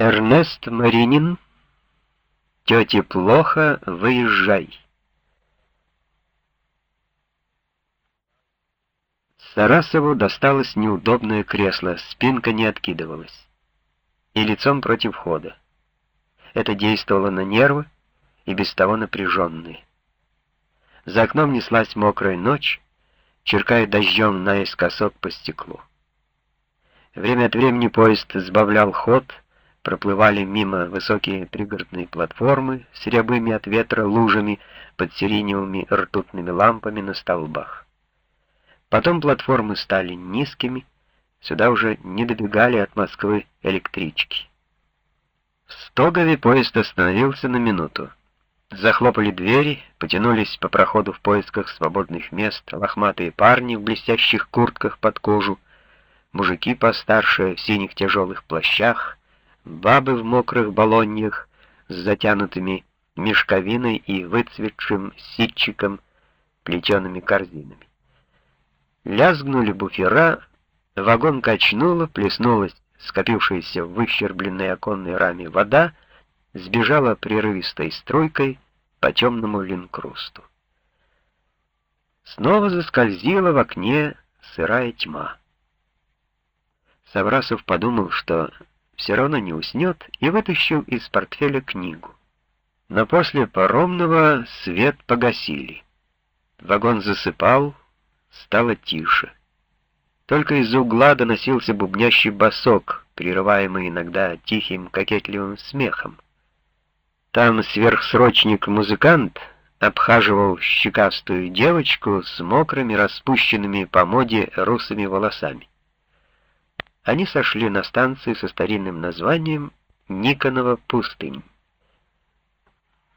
Эрнест Маринин «Тете плохо, выезжай». Сарасову досталось неудобное кресло, спинка не откидывалась. И лицом против хода. Это действовало на нервы, и без того напряженные. За окном неслась мокрая ночь, черкая дождем наискосок по стеклу. Время от времени поезд сбавлял ход, проплывали мимо высокие пригородные платформы с рябыми от ветра лужами под сиреневыми ртутными лампами на столбах. Потом платформы стали низкими, сюда уже не добегали от Москвы электрички. В Стогове поезд остановился на минуту. Захлопали двери, потянулись по проходу в поисках свободных мест лохматые парни в блестящих куртках под кожу, мужики постарше в синих тяжелых плащах, бабы в мокрых балоньях с затянутыми мешковиной и выцветшим ситчиком плетеными корзинами. Лязгнули буфера, вагон качнуло, плеснулась скопившаяся в выщербленной оконной раме вода, сбежала прерывистой струйкой по темному линкрусту. Снова заскользила в окне сырая тьма. Саврасов подумал, что все равно не уснет, и вытащил из портфеля книгу. Но после паромного свет погасили. Вагон засыпал, стало тише. Только из угла доносился бубнящий басок, прерываемый иногда тихим кокетливым смехом. Там сверхсрочник-музыкант обхаживал щекастую девочку с мокрыми, распущенными по моде русыми волосами они сошли на станции со старинным названием Никонова пустынь.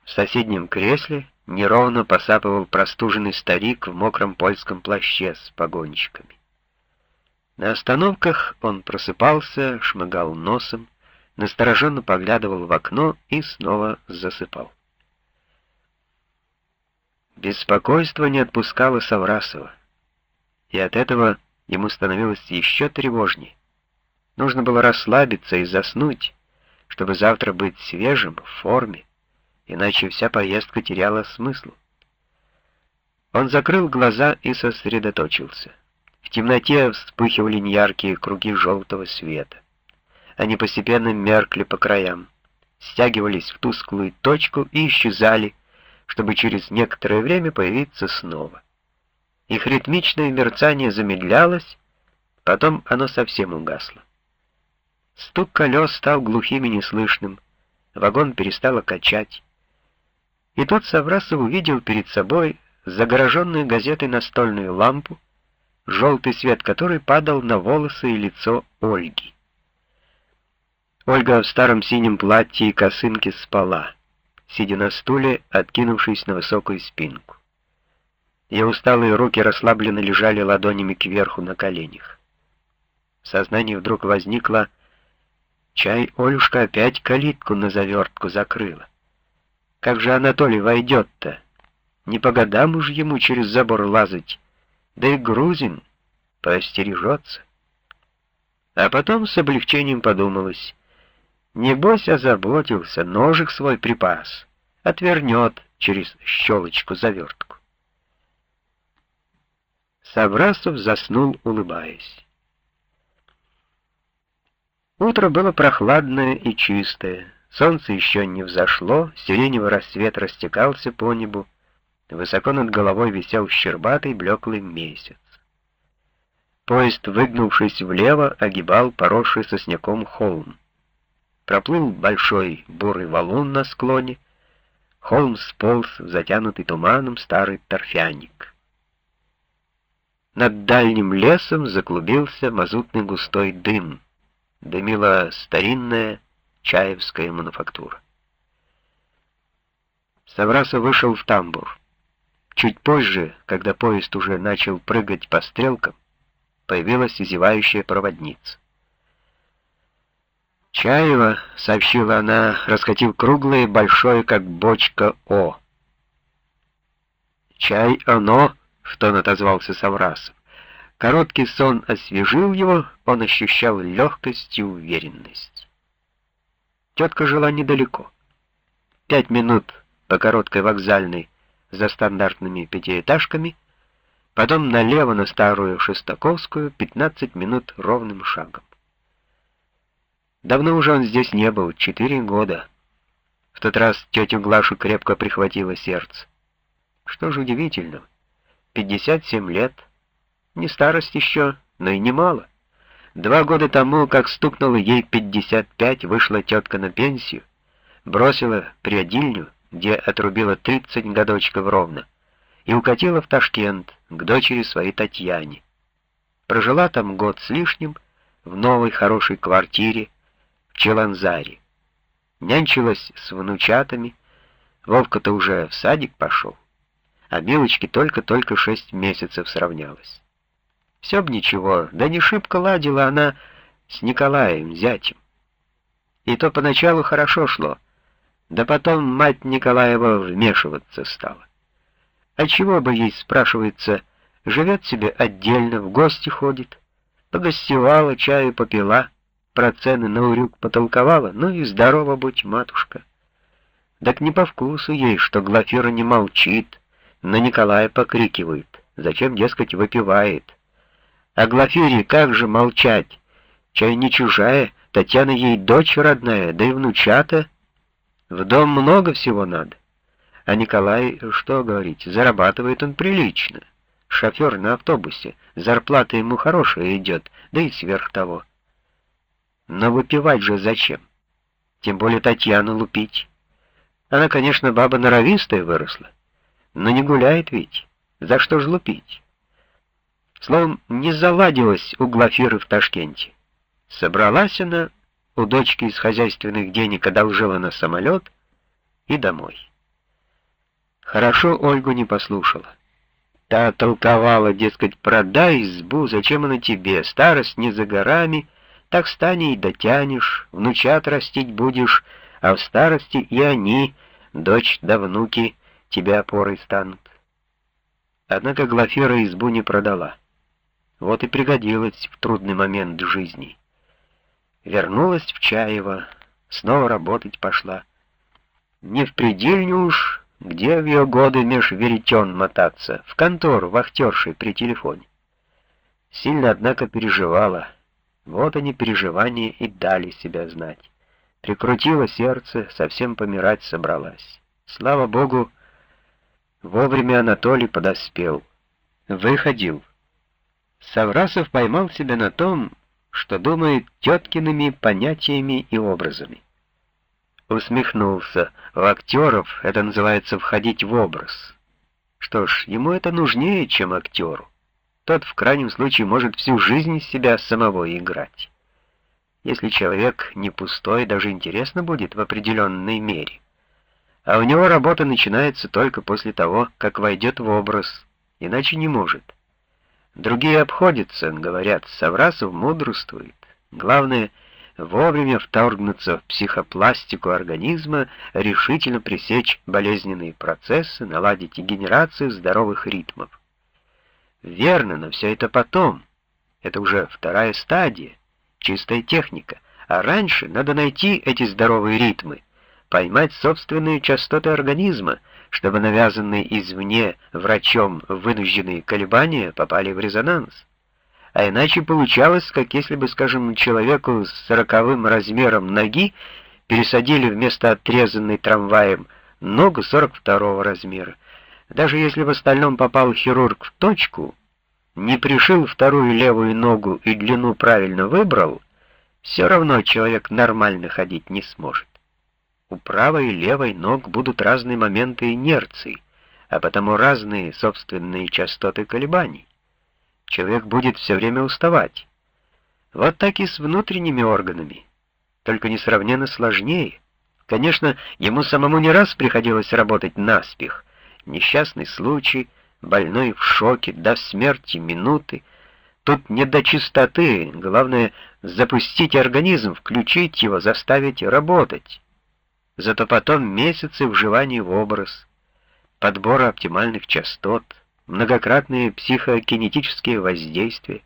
В соседнем кресле неровно посапывал простуженный старик в мокром польском плаще с погонщиками. На остановках он просыпался, шмыгал носом, настороженно поглядывал в окно и снова засыпал. Беспокойство не отпускало Саврасова, и от этого ему становилось еще тревожнее. Нужно было расслабиться и заснуть, чтобы завтра быть свежим, в форме, иначе вся поездка теряла смысл. Он закрыл глаза и сосредоточился. В темноте вспыхивали неяркие круги желтого света. Они постепенно меркли по краям, стягивались в тусклую точку и исчезали, чтобы через некоторое время появиться снова. Их ритмичное мерцание замедлялось, потом оно совсем угасло. Стук колес стал глухим и неслышным, вагон перестало качать. И тут Саврасов увидел перед собой загороженную газетой настольную лампу, желтый свет которой падал на волосы и лицо Ольги. Ольга в старом синем платье и косынке спала, сидя на стуле, откинувшись на высокую спинку. Ее усталые руки расслабленно лежали ладонями кверху на коленях. В сознании вдруг возникла Чай Олюшка опять калитку на завертку закрыла. Как же Анатолий войдет-то? Не по годам уж ему через забор лазать. Да и грузин поостережется. А потом с облегчением подумалось. Небось озаботился, ножик свой припас. Отвернет через щелочку завертку. Саврасов заснул, улыбаясь. Утро было прохладное и чистое. Солнце еще не взошло, сиреневый рассвет растекался по небу. Высоко над головой висел щербатый блеклый месяц. Поезд, выгнувшись влево, огибал поросший сосняком холм. Проплыл большой бурый валун на склоне. Холм сполз в затянутый туманом старый торфяник. Над дальним лесом заклубился мазутный густой дым — дымила старинная чаевская мануфактура. Саврасов вышел в тамбур. Чуть позже, когда поезд уже начал прыгать по стрелкам, появилась зевающая проводница. «Чаева», — сообщила она, раскатив круглое, большое, как бочка, «О». «Чай оно», — в тон отозвался Саврасов. Короткий сон освежил его, он ощущал легкость и уверенность. тетка жила недалеко. Пять минут по короткой вокзальной за стандартными пятиэтажками, потом налево на старую Шестаковскую, 15 минут ровным шагом. Давно уже он здесь не был, четыре года. В тот раз тетю Глашу крепко прихватило сердце. Что же удивительного, 57 лет, не старость еще, но и немало. Два года тому, как стукнуло ей 55, вышла тетка на пенсию, бросила приодильню, где отрубила 30 годочков ровно, и укатила в Ташкент к дочери своей Татьяне. Прожила там год с лишним в новой хорошей квартире в Челанзаре. Нянчилась с внучатами, Вовка-то уже в садик пошел, а Милочке только-только шесть месяцев сравнялась. Все б ничего, да не шибко ладила она с Николаем, зятем. И то поначалу хорошо шло, да потом мать Николаева вмешиваться стала. А чего бы ей, спрашивается, живет себе отдельно, в гости ходит, погостевала, чаю попила, про цены на урюк потолковала, ну и здорово будь, матушка. Так не по вкусу ей, что Глафира не молчит, на Николая покрикивает, зачем, дескать, выпивает. А Глафире как же молчать? Чай не чужая, Татьяна ей дочь родная, да и внучата — в дом много всего надо. А Николай, что говорить, зарабатывает он прилично. Шофер на автобусе, зарплата ему хорошая идет, да и сверх того. Но выпивать же зачем? Тем более Татьяну лупить. Она, конечно, баба норовистая выросла, но не гуляет ведь. За что ж лупить? Словом, не заладилась у Глафиры в Ташкенте. Собралась она у дочки из хозяйственных денег одолжила на самолет и домой. Хорошо Ольгу не послушала. Та толковала, дескать, продай избу, зачем она тебе, старость не за горами, так стань и дотянешь, внучат растить будешь, а в старости и они, дочь да внуки, тебя опорой станут. Однако Глафира избу не продала. Вот и пригодилась в трудный момент жизни. Вернулась в Чаево, снова работать пошла. Не в предельню уж, где в ее годы меж веретен мотаться, в контору вахтершей при телефоне. Сильно, однако, переживала. Вот они, переживания, и дали себя знать. Прикрутила сердце, совсем помирать собралась. Слава Богу, вовремя Анатолий подоспел. Выходил. Саврасов поймал себя на том, что думает теткиными понятиями и образами. Усмехнулся. У актеров это называется входить в образ. Что ж, ему это нужнее, чем актеру. Тот в крайнем случае может всю жизнь себя самого играть. Если человек не пустой, даже интересно будет в определенной мере. А у него работа начинается только после того, как войдет в образ, иначе не может. Другие обходятся, говорят, Саврасов мудрствует. Главное — вовремя вторгнуться в психопластику организма, решительно пресечь болезненные процессы, наладить генерацию здоровых ритмов. Верно, но все это потом. Это уже вторая стадия, чистая техника. А раньше надо найти эти здоровые ритмы, поймать собственные частоты организма — чтобы навязанные извне врачом вынужденные колебания попали в резонанс. А иначе получалось, как если бы, скажем, человеку с сороковым размером ноги пересадили вместо отрезанной трамваем ногу 42 размера. Даже если в остальном попал хирург в точку, не пришил вторую левую ногу и длину правильно выбрал, все равно человек нормально ходить не сможет. У правой и левой ног будут разные моменты инерции, а потому разные собственные частоты колебаний. Человек будет все время уставать. Вот так и с внутренними органами, только несравненно сложнее. Конечно, ему самому не раз приходилось работать наспех. Несчастный случай, больной в шоке, до смерти минуты. Тут не до чистоты, главное запустить организм, включить его, заставить работать. Зато потом месяцы вживания в образ, подбора оптимальных частот, многократные психокинетические воздействия.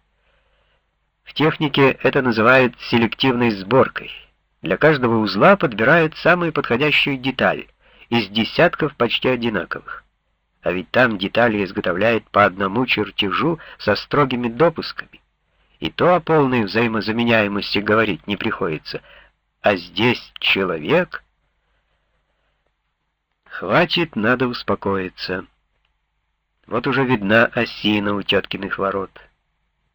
В технике это называют селективной сборкой. Для каждого узла подбирают самую подходящую деталь из десятков почти одинаковых. А ведь там детали изготовляют по одному чертежу со строгими допусками. И то о полной взаимозаменяемости говорить не приходится. А здесь человек... Хватит, надо успокоиться. Вот уже видна осина у теткиных ворот.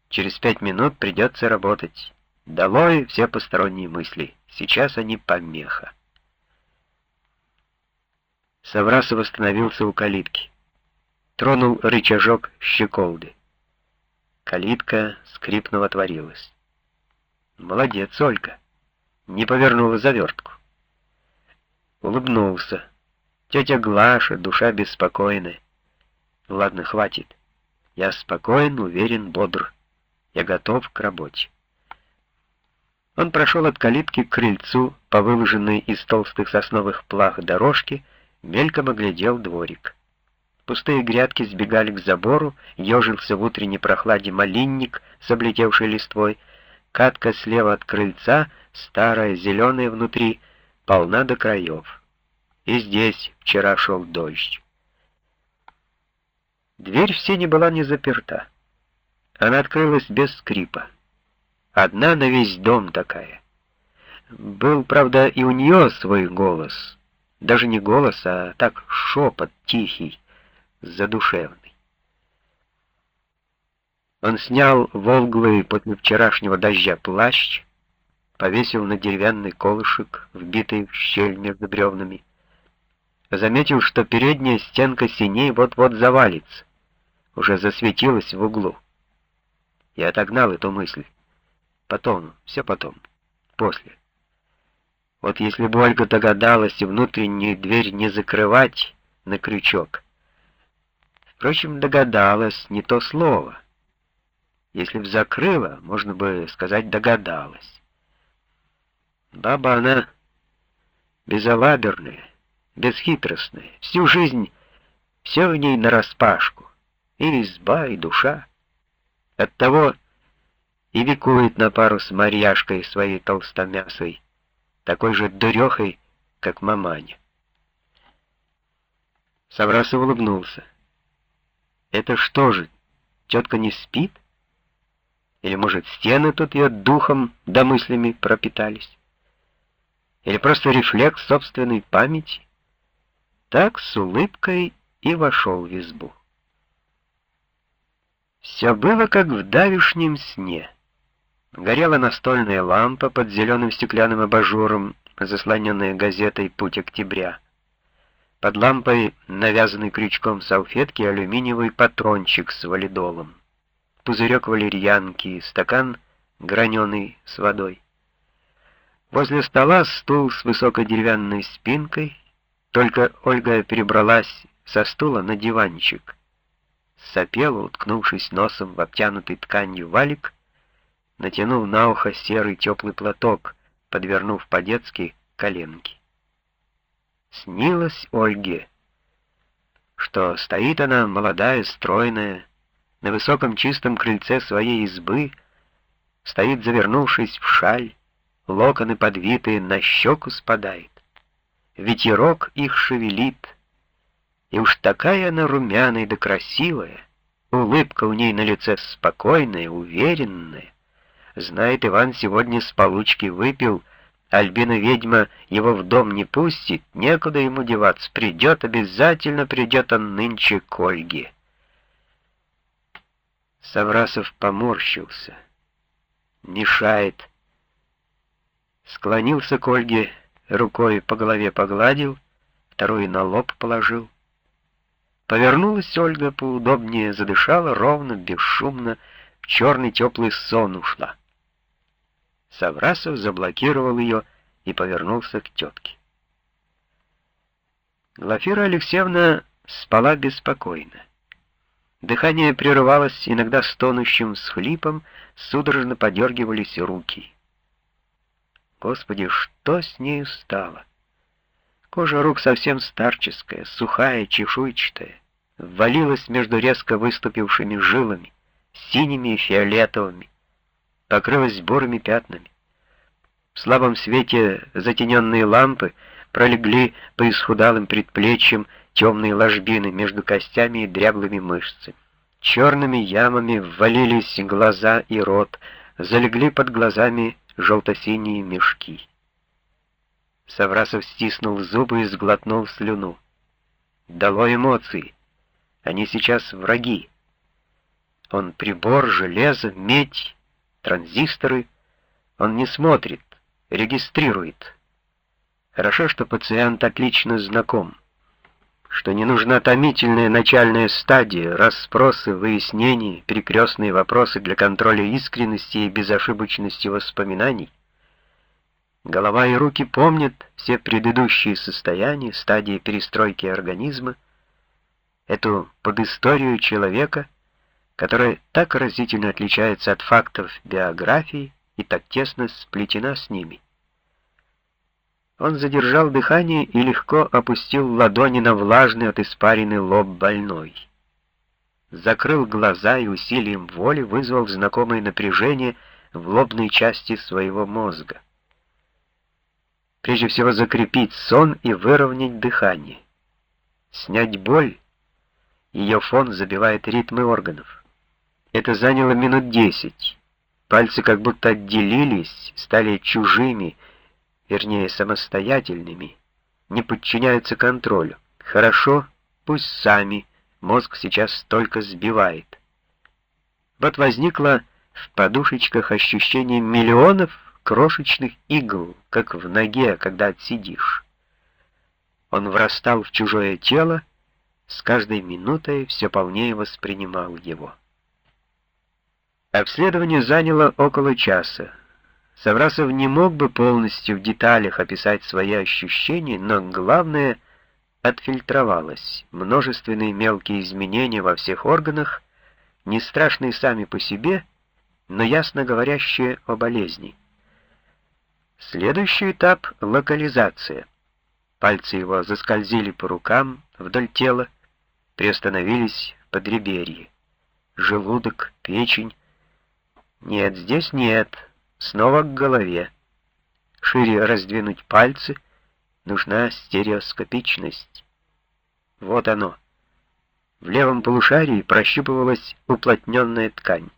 Через пять минут придется работать. Долой все посторонние мысли. Сейчас они помеха. Саврасов остановился у калитки. Тронул рычажок щеколды. Калитка скрипнула отворилась. Молодец, Олька. Не повернула завертку. Улыбнулся. Тетя Глаша, душа беспокойная. Ладно, хватит. Я спокоен, уверен, бодр. Я готов к работе. Он прошел от калитки к крыльцу, по выложенной из толстых сосновых плах дорожке, мельком оглядел дворик. Пустые грядки сбегали к забору, ежился в утренней прохладе малинник с облетевшей листвой, катка слева от крыльца, старая, зеленая внутри, полна до краев. И здесь вчера шел дождь. Дверь в сене была не заперта. Она открылась без скрипа. Одна на весь дом такая. Был, правда, и у нее свой голос. Даже не голос, а так шепот тихий, задушевный. Он снял волглый после вчерашнего дождя плащ, повесил на деревянный колышек, вбитый в щель между бревнами. Заметил, что передняя стенка синей вот-вот завалится, уже засветилась в углу. Я отогнал эту мысль. Потом, все потом, после. Вот если бы Ольга догадалась внутреннюю дверь не закрывать на крючок. Впрочем, догадалась не то слово. Если б закрыла, можно бы сказать догадалась. Баба она безалаберная, бесхитростная, всю жизнь все в ней нараспашку, и изба, и душа. Оттого и ликует на пару с Марьяшкой своей толстомясой, такой же дурехой, как маманя. Саврасов улыбнулся. «Это что же, тетка не спит? Или, может, стены тут ее духом да мыслями пропитались? Или просто рефлекс собственной памяти?» Так с улыбкой и вошел в избу. Все было как в давишнем сне. Горела настольная лампа под зеленым стеклянным абажуром, заслоненная газетой «Путь октября». Под лампой навязанный крючком салфетки алюминиевый патрончик с валидолом, пузырек валерьянки, стакан граненый с водой. Возле стола стул с высокой деревянной спинкой, только Ольга перебралась со стула на диванчик. Сопела, уткнувшись носом в обтянутый тканью валик, натянув на ухо серый теплый платок, подвернув по-детски коленки. Снилось Ольге, что стоит она, молодая, стройная, на высоком чистом крыльце своей избы, стоит, завернувшись в шаль, локоны подвитые на щеку спадает. Ветерок их шевелит, и уж такая она румяная да красивая, улыбка у ней на лице спокойная, уверенная, Знает, Иван сегодня с получки выпил, Альбина-ведьма его в дом не пустит, некуда ему деваться, придет, обязательно придет он нынче к Ольге. Саврасов поморщился. Мешает. Склонился к Ольге, рукой по голове погладил, второй на лоб положил. Повернулась Ольга поудобнее, задышала ровно, бесшумно, в черный теплый сон ушла. Саврасов заблокировал ее и повернулся к тетке. Глафира Алексеевна спала беспокойно. Дыхание прерывалось иногда стонущим схлипом, судорожно подергивались руки. Господи, что с нею стало? Кожа рук совсем старческая, сухая, чешуйчатая, ввалилась между резко выступившими жилами, синими и фиолетовыми, покрылась бурыми пятнами. В слабом свете затененные лампы пролегли по исхудалым предплечьям темные ложбины между костями и дряблыми мышцами. Черными ямами ввалились глаза и рот, залегли под глазами желто-синие мешки. Саврасов стиснул зубы и сглотнул слюну. Дало эмоции. Они сейчас враги. Он прибор, железо, медь, транзисторы. Он не смотрит, регистрирует. Хорошо, что пациент отлично знаком, что не нужна томительная начальная стадия, расспросы, выяснения, перекрестные вопросы для контроля искренности и безошибочности воспоминаний. Голова и руки помнят все предыдущие состояния, стадии перестройки организма, эту подисторию человека, которая так разительно отличается от фактов биографии и так тесно сплетена с ними. Он задержал дыхание и легко опустил ладони на влажный от испарины лоб больной. Закрыл глаза и усилием воли вызвал знакомое напряжение в лобной части своего мозга. Прежде всего закрепить сон и выровнять дыхание. Снять боль. Ее фон забивает ритмы органов. Это заняло минут десять. Пальцы как будто отделились, стали чужими, вернее, самостоятельными, не подчиняются контролю. Хорошо, пусть сами, мозг сейчас только сбивает. Вот возникло в подушечках ощущение миллионов крошечных игл, как в ноге, когда отсидишь. Он врастал в чужое тело, с каждой минутой все полнее воспринимал его. Обследование заняло около часа. Саврасов не мог бы полностью в деталях описать свои ощущения, но главное — отфильтровалось. Множественные мелкие изменения во всех органах, не страшные сами по себе, но ясно говорящие о болезни. Следующий этап — локализация. Пальцы его заскользили по рукам вдоль тела, приостановились в подреберье. Желудок, печень. Нет, здесь нет. Снова к голове. Шире раздвинуть пальцы. Нужна стереоскопичность. Вот оно. В левом полушарии прощупывалась уплотненная ткань.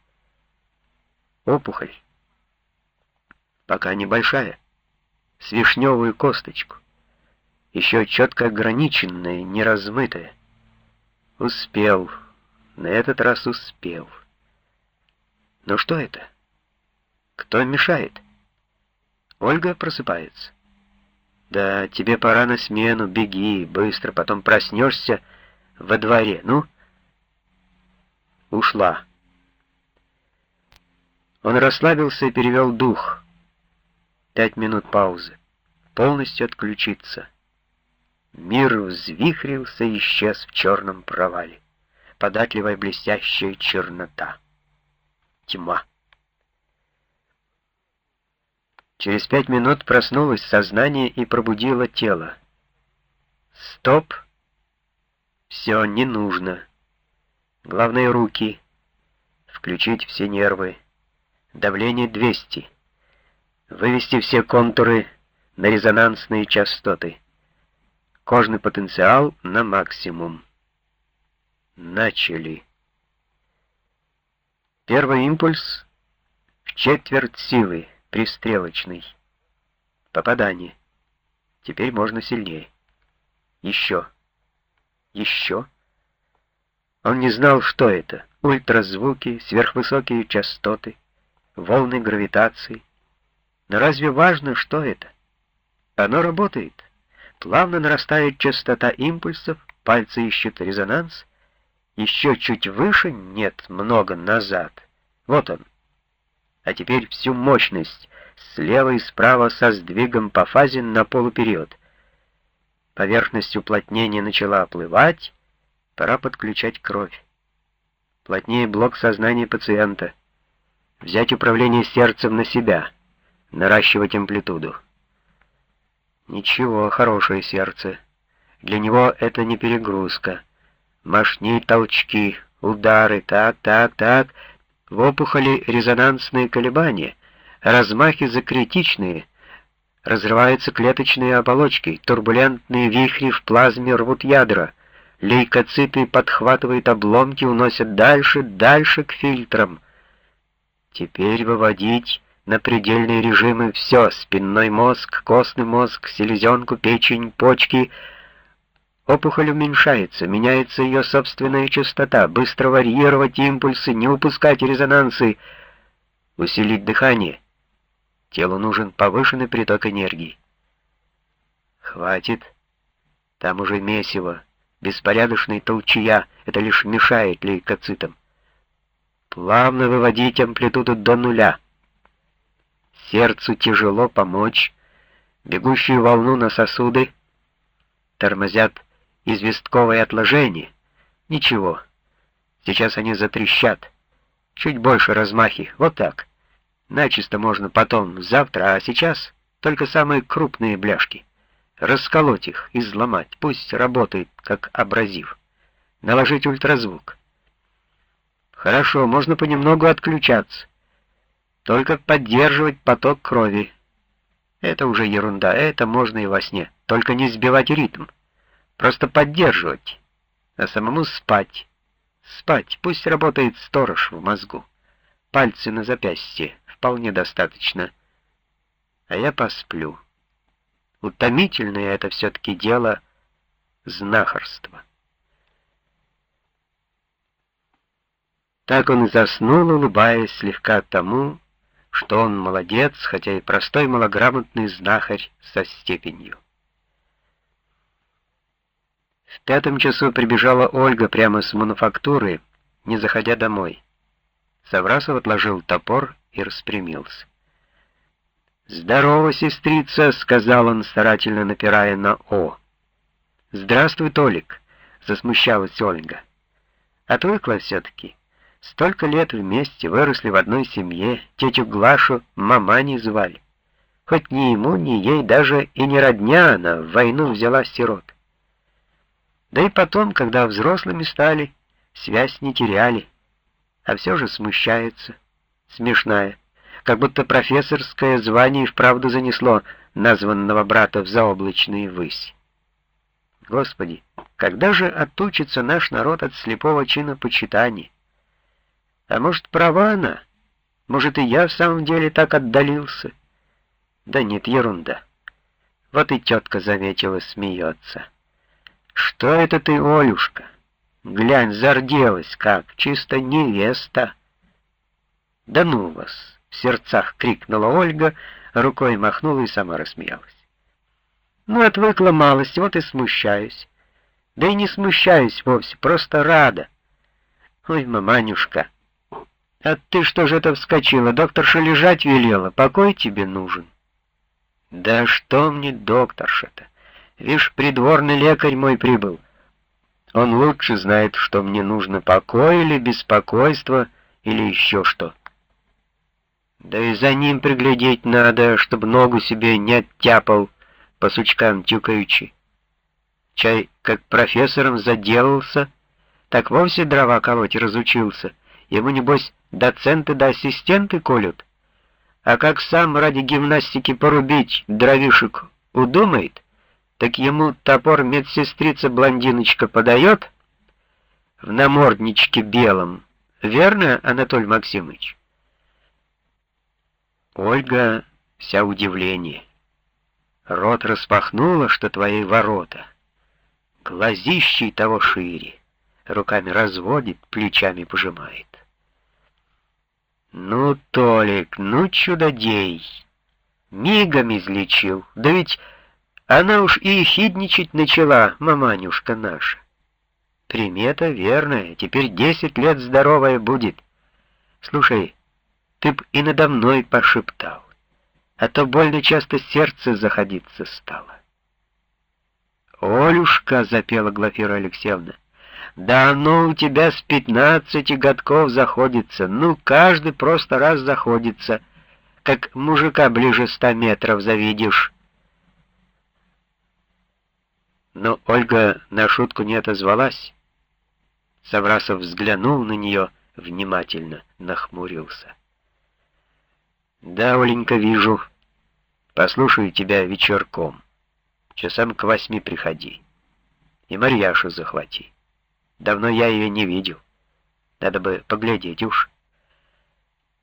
Опухоль пока небольшая, с вишневую косточку, еще четко ограниченная, неразмытая. Успел, на этот раз успел. Но что это? Кто мешает? Ольга просыпается. Да, тебе пора на смену, беги, быстро, потом проснешься во дворе. Ну, ушла. Он расслабился и перевел дух. Пять минут паузы. Полностью отключиться. Мир взвихрился и исчез в черном провале. Податливая блестящая чернота. Тьма. Через пять минут проснулось сознание и пробудило тело. Стоп. Все, не нужно. Главное, руки. Включить все нервы. Давление 200 вывести все контуры на резонансные частоты. Кожный потенциал на максимум. Начали. Первый импульс в четверть силы, пристрелочный. Попадание. Теперь можно сильнее. Еще. Еще. Он не знал, что это. Ультразвуки, сверхвысокие частоты, волны гравитации — но разве важно, что это? Оно работает. Плавно нарастает частота импульсов, пальцы ищут резонанс. Еще чуть выше, нет, много назад. Вот он. А теперь всю мощность, слева и справа со сдвигом по фазе на полупериод. Поверхность уплотнения начала оплывать, пора подключать кровь. Плотнее блок сознания пациента. Взять управление сердцем на себя — наращивать амплитуду. Ничего, хорошее сердце. Для него это не перегрузка. Мощней толчки, удары, так, так, так. В опухоли резонансные колебания, размахи закритичные, Разрываются клеточные оболочки, турбулентные вихри в плазме рвут ядра, лейкоциты подхватывают обломки, уносят дальше, дальше к фильтрам. Теперь выводить на предельные режимы все, спинной мозг, костный мозг, селезенку, печень, почки. Опухоль уменьшается, меняется ее собственная частота, быстро варьировать импульсы, не упускать резонансы, усилить дыхание. Телу нужен повышенный приток энергии. Хватит. Там уже месиво, беспорядочная толчья, это лишь мешает лейкоцитам. Плавно выводить амплитуду до нуля. Сердцу тяжело помочь, бегущую волну на сосуды тормозят известковые отложения. Ничего, сейчас они затрещат. Чуть больше размахи, вот так. Начисто можно потом, завтра, а сейчас только самые крупные бляшки. Расколоть их, изломать, пусть работает, как абразив. Наложить ультразвук. Хорошо, можно понемногу отключаться. Только поддерживать поток крови. Это уже ерунда, это можно и во сне. Только не сбивать ритм. Просто поддерживать, а самому спать. Спать, пусть работает сторож в мозгу. Пальцы на запястье, вполне достаточно. А я посплю. Утомительное это все-таки дело знахарства. Так он и заснул, улыбаясь слегка тому, что он молодец, хотя и простой малограмотный знахарь со степенью. В пятом часу прибежала Ольга прямо с мануфактуры, не заходя домой. Саврасов отложил топор и распрямился. «Здорово, сестрица», — сказал он, старательно напирая на «о». «Здравствуй, Толик», — засмущалась Ольга. «Отвыкла все-таки». Столько лет вместе, выросли в одной семье, тетю Глашу маманей звали. Хоть ни ему, ни ей даже и не родня она в войну взяла сирот. Да и потом, когда взрослыми стали, связь не теряли, а все же смущается, смешная, как будто профессорское звание и вправду занесло названного брата в заоблачные высь. Господи, когда же отучится наш народ от слепого чина почитания? А может, права она? Может, и я в самом деле так отдалился? Да нет, ерунда. Вот и тетка заметила, смеется. Что это ты, Олюшка? Глянь, зарделась как, чисто невеста. Да ну вас! В сердцах крикнула Ольга, рукой махнула и сама рассмеялась. Ну, отвыкла малость, вот и смущаюсь. Да и не смущаюсь вовсе, просто рада. Ой, маманюшка, «А ты что же это вскочила? Докторша лежать велела. Покой тебе нужен». «Да что мне докторша-то? Вишь, придворный лекарь мой прибыл. Он лучше знает, что мне нужно, покой или беспокойство, или еще что. Да и за ним приглядеть надо, чтобы ногу себе не оттяпал, по сучкам тюкаючи. Чай, как профессором заделался, так вовсе дрова колоть разучился». Ему, небось, доценты да ассистенты колют. А как сам ради гимнастики порубить дровишек удумает, так ему топор медсестрица-блондиночка подает в намордничке белом. Верно, Анатолий Максимович? Ольга вся удивление. Рот распахнула, что твои ворота. Глазищей того шире. Руками разводит, плечами пожимает. Ну, Толик, ну чудодей! Мигом излечил. Да ведь она уж и ехидничать начала, маманюшка наша. Примета верная, теперь десять лет здоровая будет. Слушай, ты б и надо мной пошептал, а то больно часто сердце заходиться стало. «Олюшка!» — запела Глафира Алексеевна. Да оно у тебя с пятнадцати годков заходится. Ну, каждый просто раз заходится. Как мужика ближе ста метров завидишь. Но Ольга на шутку не отозвалась. Саврасов взглянул на нее внимательно, нахмурился. «Да, Оленька, вижу. Послушаю тебя вечерком. Часам к восьми приходи. И Марьяшу захвати. Давно я ее не видел. Надо бы поглядеть уж.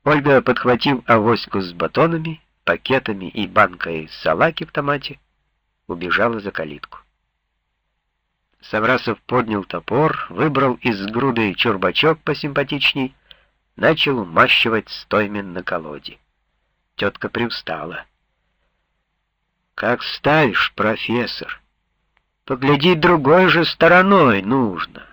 Ольга, подхватив авоську с батонами, пакетами и банкой салаки в томате, убежала за калитку. Саврасов поднял топор, выбрал из груды чурбачок посимпатичней, начал умащивать стоймен на колоде. Тетка привстала. «Как ставишь, профессор? Погляди другой же стороной нужно».